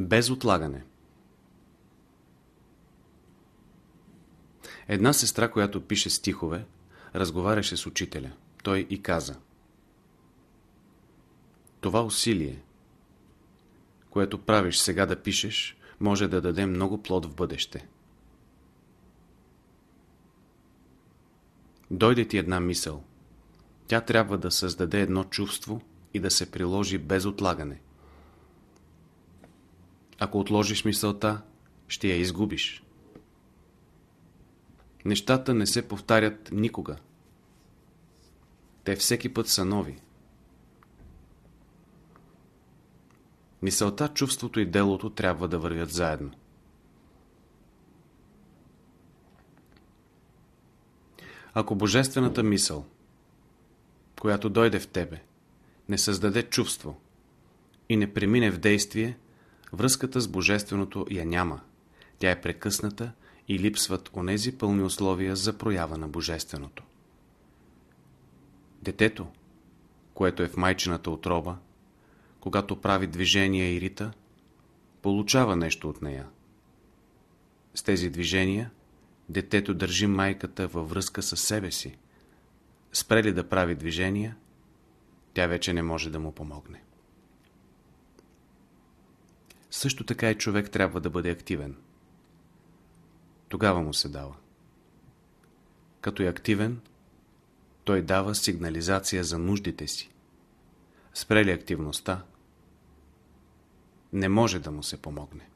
Без отлагане Една сестра, която пише стихове, разговаряше с учителя. Той и каза Това усилие, което правиш сега да пишеш, може да даде много плод в бъдеще. Дойде ти една мисъл. Тя трябва да създаде едно чувство и да се приложи без отлагане. Ако отложиш мисълта, ще я изгубиш. Нещата не се повтарят никога. Те всеки път са нови. Мисълта, чувството и делото трябва да вървят заедно. Ако божествената мисъл, която дойде в тебе, не създаде чувство и не премине в действие, връзката с божественото я няма. Тя е прекъсната и липсват онези пълни условия за проява на божественото. Детето, което е в майчината отроба, когато прави движения и рита, получава нещо от нея. С тези движения детето държи майката във връзка с себе си. Спре ли да прави движения, тя вече не може да му помогне. Също така и човек трябва да бъде активен. Тогава му се дава. Като е активен, той дава сигнализация за нуждите си. Спрели активността, не може да му се помогне.